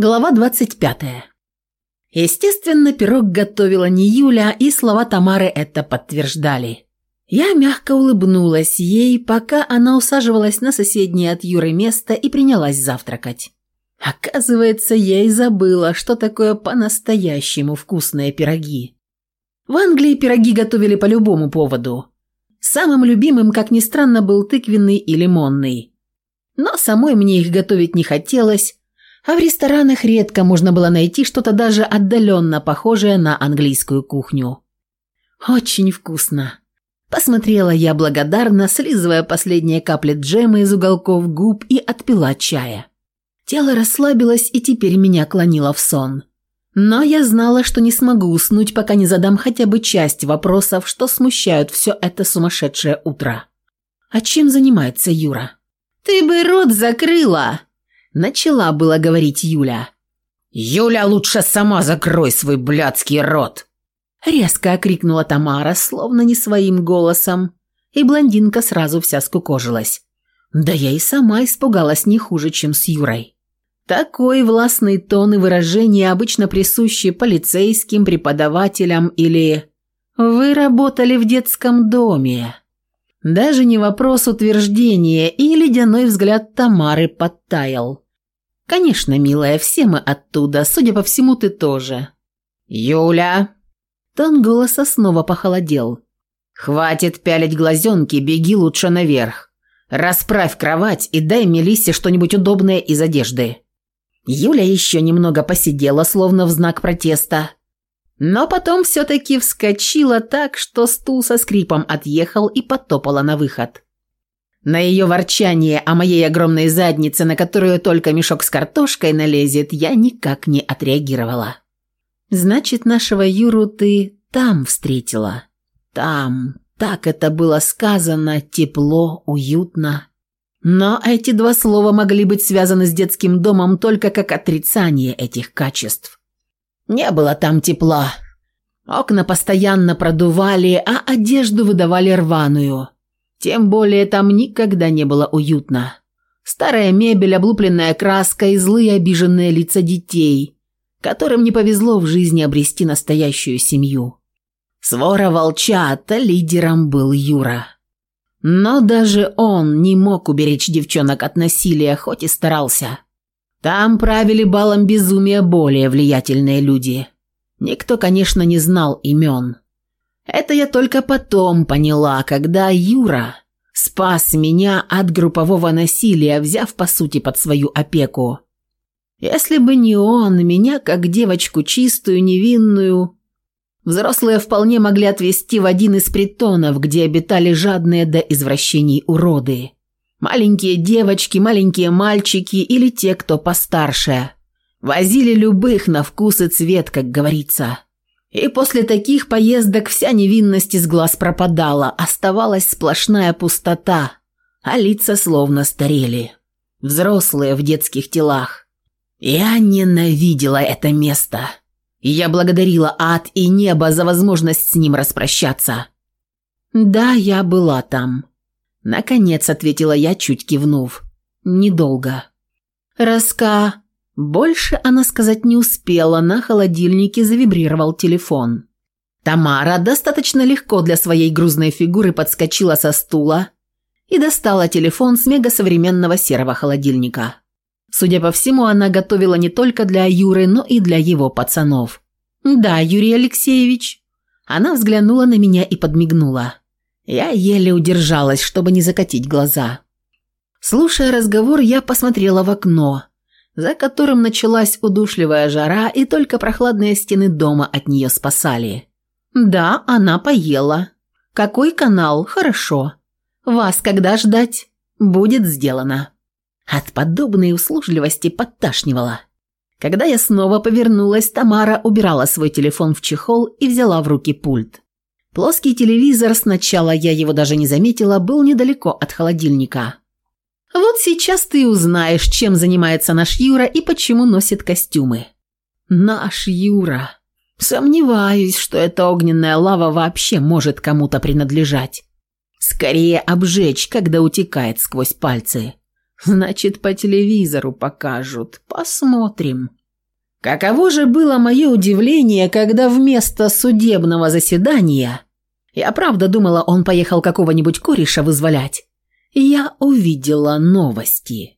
Глава 25. Естественно, пирог готовила не Юля, и слова Тамары это подтверждали. Я мягко улыбнулась ей, пока она усаживалась на соседнее от Юры место и принялась завтракать. Оказывается, я и забыла, что такое по-настоящему вкусные пироги. В Англии пироги готовили по любому поводу. Самым любимым, как ни странно, был тыквенный и лимонный. Но самой мне их готовить не хотелось, а в ресторанах редко можно было найти что-то даже отдаленно похожее на английскую кухню. «Очень вкусно!» Посмотрела я благодарно, слизывая последние капли джема из уголков губ и отпила чая. Тело расслабилось и теперь меня клонило в сон. Но я знала, что не смогу уснуть, пока не задам хотя бы часть вопросов, что смущают все это сумасшедшее утро. «А чем занимается Юра?» «Ты бы рот закрыла!» Начала было говорить Юля. «Юля, лучше сама закрой свой блядский рот!» Резко окрикнула Тамара, словно не своим голосом, и блондинка сразу вся скукожилась. Да я и сама испугалась не хуже, чем с Юрой. Такой властный тон и выражение обычно присущи полицейским, преподавателям или... «Вы работали в детском доме», даже не вопрос утверждения и ледяной взгляд Тамары подтаял. «Конечно, милая, все мы оттуда, судя по всему, ты тоже». «Юля!» Тон голоса снова похолодел. «Хватит пялить глазенки, беги лучше наверх. Расправь кровать и дай Мелиссе что-нибудь удобное из одежды». Юля еще немного посидела, словно в знак протеста, но потом все-таки вскочила так, что стул со скрипом отъехал и потопала на выход. На ее ворчание о моей огромной заднице, на которую только мешок с картошкой налезет, я никак не отреагировала. «Значит, нашего Юру ты там встретила?» «Там. Так это было сказано. Тепло, уютно». Но эти два слова могли быть связаны с детским домом только как отрицание этих качеств. Не было там тепла. Окна постоянно продували, а одежду выдавали рваную. Тем более там никогда не было уютно. Старая мебель, облупленная краска и злые обиженные лица детей, которым не повезло в жизни обрести настоящую семью. Свора волчата лидером был Юра. Но даже он не мог уберечь девчонок от насилия, хоть и старался. Там правили балом безумия более влиятельные люди. Никто, конечно, не знал имен. Это я только потом поняла, когда Юра спас меня от группового насилия, взяв, по сути, под свою опеку. Если бы не он, меня, как девочку чистую, невинную, взрослые вполне могли отвезти в один из притонов, где обитали жадные до извращений уроды. Маленькие девочки, маленькие мальчики или те, кто постарше. Возили любых на вкус и цвет, как говорится. И после таких поездок вся невинность из глаз пропадала, оставалась сплошная пустота, а лица словно старели. Взрослые в детских телах. Я ненавидела это место. Я благодарила ад и небо за возможность с ним распрощаться. Да, я была там. Наконец ответила я, чуть кивнув. Недолго. «Раска...» Больше она сказать не успела, на холодильнике завибрировал телефон. Тамара достаточно легко для своей грузной фигуры подскочила со стула и достала телефон с мегасовременного серого холодильника. Судя по всему, она готовила не только для Юры, но и для его пацанов. «Да, Юрий Алексеевич». Она взглянула на меня и подмигнула. Я еле удержалась, чтобы не закатить глаза. Слушая разговор, я посмотрела в окно, за которым началась удушливая жара, и только прохладные стены дома от нее спасали. «Да, она поела. Какой канал? Хорошо. Вас когда ждать? Будет сделано». От подобной услужливости подташнивала. Когда я снова повернулась, Тамара убирала свой телефон в чехол и взяла в руки пульт. Плоский телевизор сначала я его даже не заметила, был недалеко от холодильника. Вот сейчас ты узнаешь, чем занимается наш Юра и почему носит костюмы. Наш Юра. Сомневаюсь, что эта огненная лава вообще может кому-то принадлежать. Скорее обжечь, когда утекает сквозь пальцы. Значит, по телевизору покажут. Посмотрим. Каково же было мое удивление, когда вместо судебного заседания я правда думала, он поехал какого-нибудь кореша вызволять. Я увидела новости.